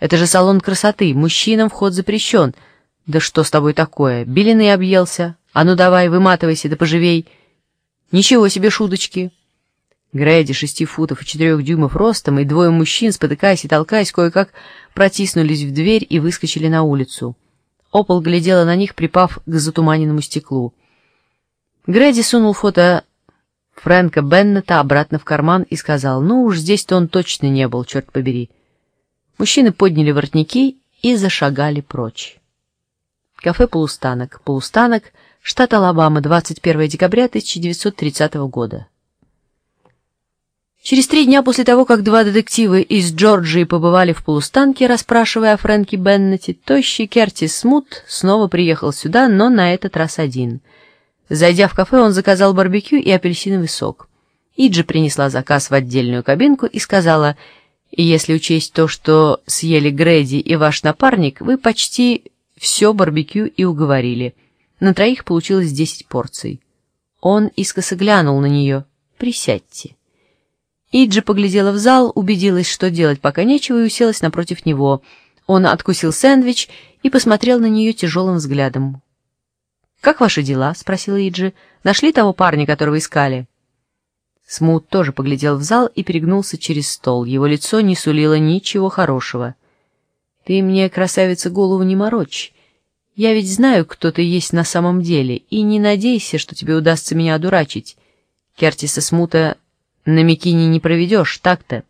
Это же салон красоты, мужчинам вход запрещен. Да что с тобой такое? Белины объелся? А ну давай, выматывайся, да поживей. Ничего себе шуточки. Грэди шести футов и четырех дюймов ростом и двое мужчин, спотыкаясь и толкаясь, кое-как протиснулись в дверь и выскочили на улицу. Опол глядела на них, припав к затуманенному стеклу. Грэди сунул фото Фрэнка Беннета обратно в карман и сказал, «Ну уж здесь-то он точно не был, черт побери». Мужчины подняли воротники и зашагали прочь. Кафе «Полустанок». «Полустанок», штат Алабама, 21 декабря 1930 года. Через три дня после того, как два детектива из Джорджии побывали в полустанке, расспрашивая о Фрэнке Беннете, тощий Кертис Смут снова приехал сюда, но на этот раз один. Зайдя в кафе, он заказал барбекю и апельсиновый сок. Иджи принесла заказ в отдельную кабинку и сказала, «Если учесть то, что съели Грэди и ваш напарник, вы почти все барбекю и уговорили. На троих получилось десять порций». Он искоса глянул на нее. «Присядьте». Иджи поглядела в зал, убедилась, что делать пока нечего, и уселась напротив него. Он откусил сэндвич и посмотрел на нее тяжелым взглядом. «Как ваши дела?» — спросила Иджи. «Нашли того парня, которого искали?» Смут тоже поглядел в зал и перегнулся через стол. Его лицо не сулило ничего хорошего. «Ты мне, красавица, голову не морочь. Я ведь знаю, кто ты есть на самом деле, и не надейся, что тебе удастся меня одурачить. Кертиса Смута на Микине не проведешь, так-то.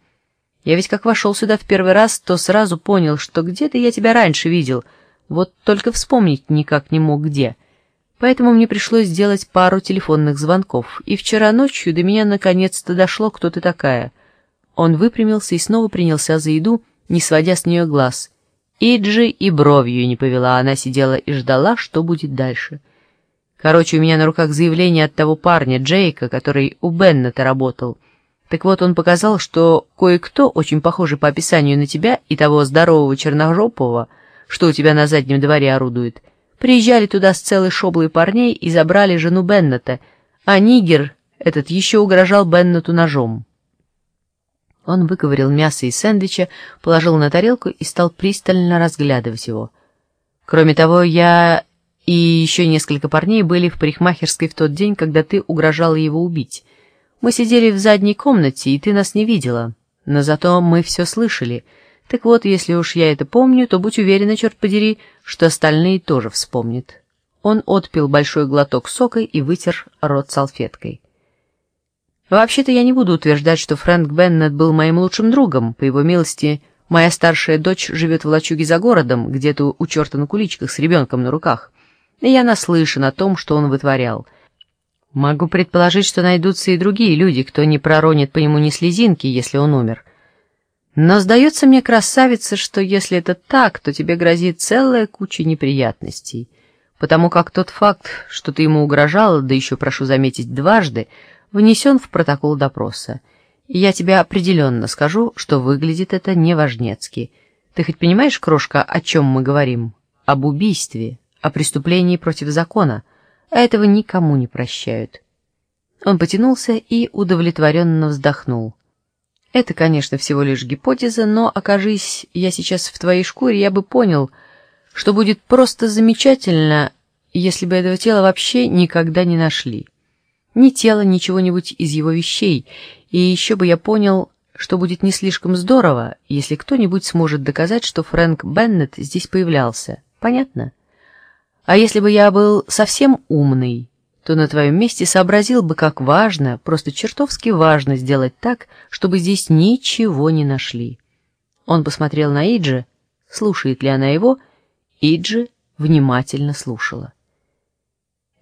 Я ведь как вошел сюда в первый раз, то сразу понял, что где-то я тебя раньше видел, вот только вспомнить никак не мог где. Поэтому мне пришлось сделать пару телефонных звонков, и вчера ночью до меня наконец-то дошло, кто ты такая. Он выпрямился и снова принялся за еду, не сводя с нее глаз. Иджи и бровью не повела, она сидела и ждала, что будет дальше. Короче, у меня на руках заявление от того парня, Джейка, который у Беннета работал. Так вот, он показал, что кое-кто, очень похожий по описанию на тебя и того здорового черножопого, что у тебя на заднем дворе орудует, приезжали туда с целой шоблой парней и забрали жену Беннета, а нигер этот еще угрожал Беннету ножом. Он выковырил мясо из сэндвича, положил на тарелку и стал пристально разглядывать его. Кроме того, я и еще несколько парней были в парикмахерской в тот день, когда ты угрожала его убить. Мы сидели в задней комнате, и ты нас не видела. Но зато мы все слышали. Так вот, если уж я это помню, то будь уверена, черт подери, что остальные тоже вспомнят. Он отпил большой глоток сока и вытер рот салфеткой. Вообще-то я не буду утверждать, что Фрэнк Беннет был моим лучшим другом. По его милости, моя старшая дочь живет в лачуге за городом, где-то у черта на куличках с ребенком на руках. И я наслышан о том, что он вытворял — Могу предположить, что найдутся и другие люди, кто не проронит по нему ни слезинки, если он умер. Но сдается мне, красавица, что если это так, то тебе грозит целая куча неприятностей, потому как тот факт, что ты ему угрожала, да еще, прошу заметить, дважды, внесен в протокол допроса. И я тебе определенно скажу, что выглядит это неважнецки. Ты хоть понимаешь, крошка, о чем мы говорим? Об убийстве, о преступлении против закона — а этого никому не прощают. Он потянулся и удовлетворенно вздохнул. Это, конечно, всего лишь гипотеза, но, окажись я сейчас в твоей шкуре, я бы понял, что будет просто замечательно, если бы этого тела вообще никогда не нашли. Ни тела, ни чего-нибудь из его вещей, и еще бы я понял, что будет не слишком здорово, если кто-нибудь сможет доказать, что Фрэнк Беннет здесь появлялся. Понятно? А если бы я был совсем умный, то на твоем месте сообразил бы, как важно, просто чертовски важно сделать так, чтобы здесь ничего не нашли. Он посмотрел на Иджи, слушает ли она его, Иджи внимательно слушала.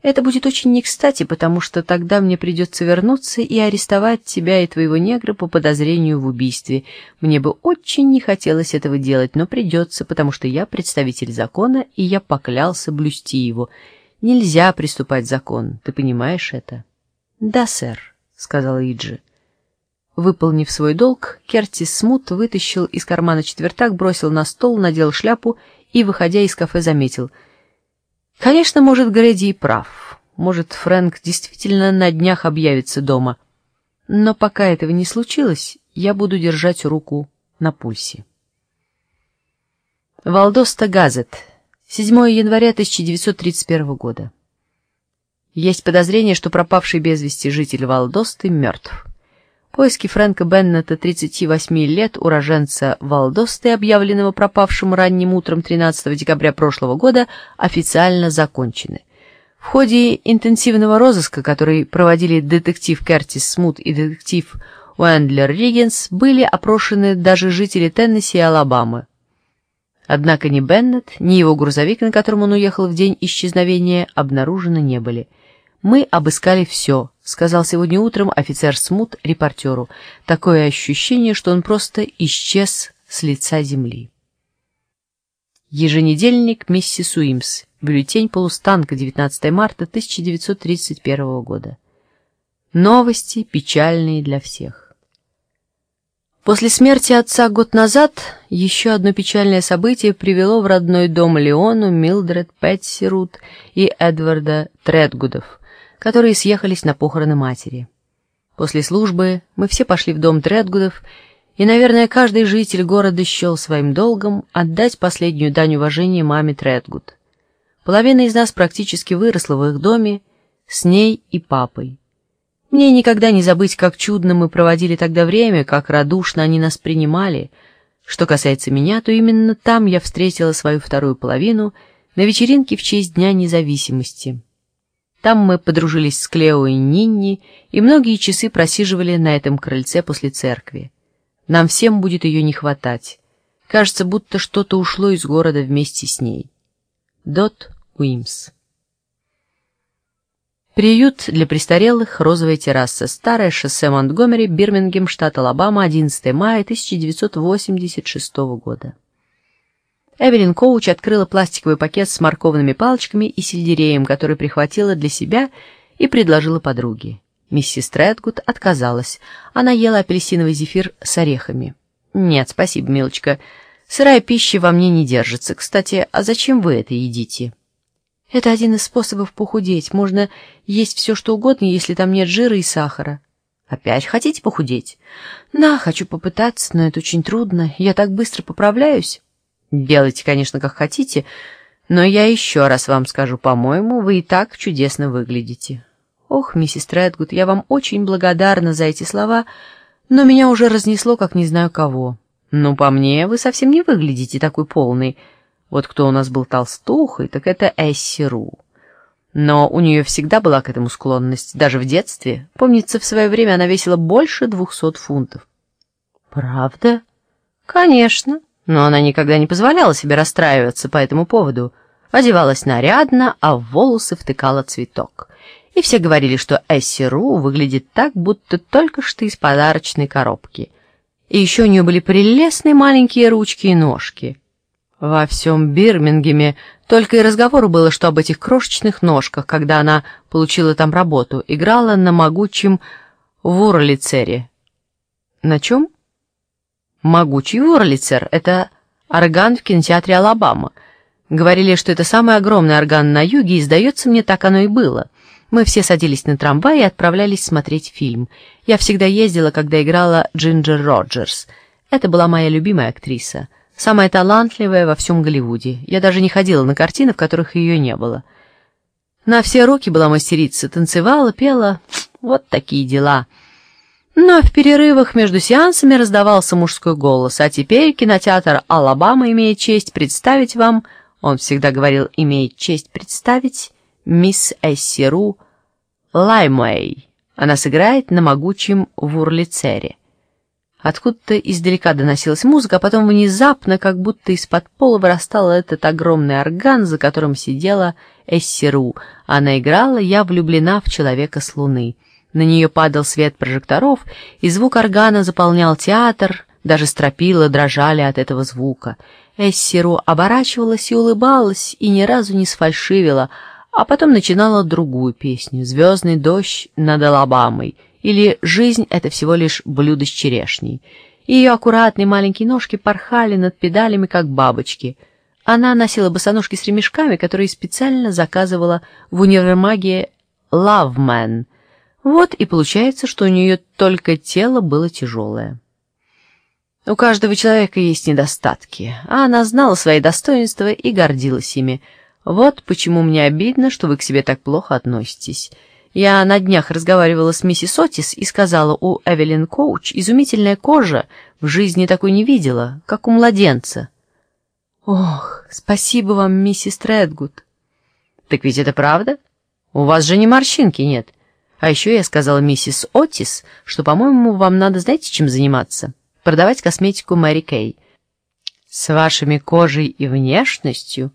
Это будет очень не кстати, потому что тогда мне придется вернуться и арестовать тебя и твоего негра по подозрению в убийстве. Мне бы очень не хотелось этого делать, но придется, потому что я представитель закона, и я поклялся блюсти его. Нельзя приступать закон, ты понимаешь это? — Да, сэр, — сказала Иджи. Выполнив свой долг, Кертис Смут вытащил из кармана четвертак, бросил на стол, надел шляпу и, выходя из кафе, заметил — Конечно, может, Грэди и прав. Может, Фрэнк действительно на днях объявится дома. Но пока этого не случилось, я буду держать руку на пульсе. Валдоста Газет. 7 января 1931 года. Есть подозрение, что пропавший без вести житель Валдосты мертв. Поиски Фрэнка Беннета, 38 лет, уроженца Валдосты, объявленного пропавшим ранним утром 13 декабря прошлого года, официально закончены. В ходе интенсивного розыска, который проводили детектив Кертис Смут и детектив Уэндлер Риггинс, были опрошены даже жители Теннесси и Алабамы. Однако ни Беннет, ни его грузовик, на котором он уехал в день исчезновения, обнаружены не были. «Мы обыскали все», — сказал сегодня утром офицер Смут репортеру. «Такое ощущение, что он просто исчез с лица земли». Еженедельник «Миссис Уимс», бюллетень полустанка, 19 марта 1931 года. Новости печальные для всех. После смерти отца год назад еще одно печальное событие привело в родной дом Леону, Милдред, Пэтси Рут и Эдварда Тредгудов, которые съехались на похороны матери. После службы мы все пошли в дом Тредгудов, и, наверное, каждый житель города счел своим долгом отдать последнюю дань уважения маме Тредгуд. Половина из нас практически выросла в их доме с ней и папой. Мне никогда не забыть, как чудно мы проводили тогда время, как радушно они нас принимали. Что касается меня, то именно там я встретила свою вторую половину на вечеринке в честь Дня независимости. Там мы подружились с Клео и Нинни и многие часы просиживали на этом крыльце после церкви. Нам всем будет ее не хватать. Кажется, будто что-то ушло из города вместе с ней. Дот Уимс Приют для престарелых, розовая терраса, старое шоссе Монтгомери, Бирмингем, штат Алабама, 11 мая 1986 года. Эвелин Коуч открыла пластиковый пакет с морковными палочками и сельдереем, который прихватила для себя и предложила подруге. Миссис Тредгуд отказалась. Она ела апельсиновый зефир с орехами. «Нет, спасибо, милочка. Сырая пища во мне не держится. Кстати, а зачем вы это едите?» Это один из способов похудеть. Можно есть все, что угодно, если там нет жира и сахара. Опять хотите похудеть? Да, хочу попытаться, но это очень трудно. Я так быстро поправляюсь. Делайте, конечно, как хотите, но я еще раз вам скажу, по-моему, вы и так чудесно выглядите. Ох, миссис Тредгуд, я вам очень благодарна за эти слова, но меня уже разнесло, как не знаю кого. Ну, по мне, вы совсем не выглядите такой полной. Вот кто у нас был толстухой, так это Эсси Ру. Но у нее всегда была к этому склонность, даже в детстве. Помнится, в свое время она весила больше двухсот фунтов. Правда? Конечно. Но она никогда не позволяла себе расстраиваться по этому поводу. Одевалась нарядно, а в волосы втыкала цветок. И все говорили, что Эсси Ру выглядит так, будто только что из подарочной коробки. И еще у нее были прелестные маленькие ручки и ножки. Во всем Бирмингеме только и разговору было, что об этих крошечных ножках, когда она получила там работу, играла на могучем вурлицере. На чем? Могучий вурлицер — это орган в кинотеатре «Алабама». Говорили, что это самый огромный орган на юге, и, сдается мне, так оно и было. Мы все садились на трамвай и отправлялись смотреть фильм. Я всегда ездила, когда играла Джинджер Роджерс. Это была моя любимая актриса — Самая талантливая во всем Голливуде. Я даже не ходила на картины, в которых ее не было. На все руки была мастерица, танцевала, пела. Вот такие дела. Но в перерывах между сеансами раздавался мужской голос. А теперь кинотеатр «Алабама» имеет честь представить вам, он всегда говорил «имеет честь представить», мисс Эссиру Лаймуэй. Она сыграет на могучем вурлицере. Откуда-то издалека доносилась музыка, а потом внезапно, как будто из-под пола вырастал этот огромный орган, за которым сидела Эссеру. Она играла «Я влюблена в человека с луны». На нее падал свет прожекторов, и звук органа заполнял театр, даже стропила дрожали от этого звука. Эссеру оборачивалась и улыбалась, и ни разу не сфальшивила, а потом начинала другую песню «Звездный дождь над Алабамой», или жизнь — это всего лишь блюдо с черешней. Ее аккуратные маленькие ножки порхали над педалями, как бабочки. Она носила босоножки с ремешками, которые специально заказывала в универмаге «Лавмен». Вот и получается, что у нее только тело было тяжелое. У каждого человека есть недостатки, а она знала свои достоинства и гордилась ими. Вот почему мне обидно, что вы к себе так плохо относитесь. Я на днях разговаривала с миссис Отис и сказала, у Эвелин Коуч изумительная кожа, в жизни такой не видела, как у младенца. Ох, спасибо вам, миссис Тредгуд. Так ведь это правда? У вас же ни морщинки нет. А еще я сказала миссис Отис, что, по-моему, вам надо, знаете, чем заниматься? продавать косметику Мэри Кей. С вашими кожей и внешностью?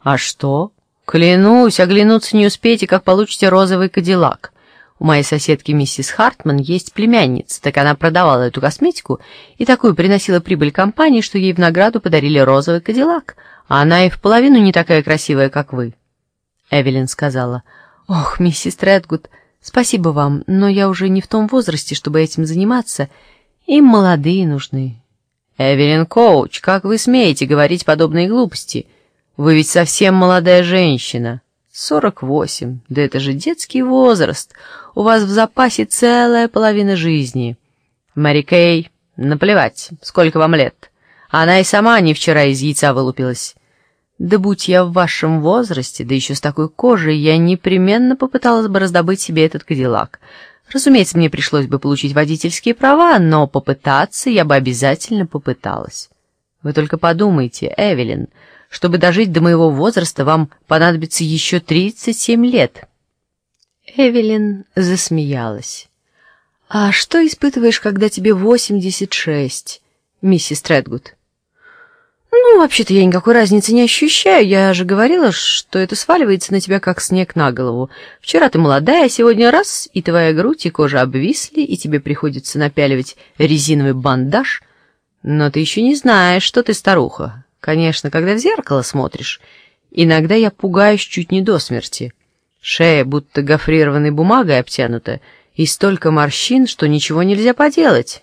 А что? Клянусь, оглянуться не успеете, как получите розовый кадиллак. У моей соседки миссис Хартман есть племянница, так она продавала эту косметику и такую приносила прибыль компании, что ей в награду подарили розовый кадиллак, а она и в половину не такая красивая, как вы. Эвелин сказала, «Ох, миссис Тредгуд, спасибо вам, но я уже не в том возрасте, чтобы этим заниматься, им молодые нужны. Эвелин Коуч, как вы смеете говорить подобные глупости? Вы ведь совсем молодая женщина. Сорок восемь. Да это же детский возраст. У вас в запасе целая половина жизни. Мэри Кей, наплевать, сколько вам лет. Она и сама не вчера из яйца вылупилась. Да будь я в вашем возрасте, да еще с такой кожей, я непременно попыталась бы раздобыть себе этот кадиллак. Разумеется, мне пришлось бы получить водительские права, но попытаться я бы обязательно попыталась. Вы только подумайте, Эвелин, чтобы дожить до моего возраста, вам понадобится еще 37 лет. Эвелин засмеялась. «А что испытываешь, когда тебе 86, миссис Тредгуд?» «Ну, вообще-то я никакой разницы не ощущаю. Я же говорила, что это сваливается на тебя, как снег на голову. Вчера ты молодая, а сегодня раз, и твоя грудь и кожа обвисли, и тебе приходится напяливать резиновый бандаж. Но ты еще не знаешь, что ты старуха. Конечно, когда в зеркало смотришь. Иногда я пугаюсь чуть не до смерти. Шея будто гофрированной бумагой обтянута, и столько морщин, что ничего нельзя поделать.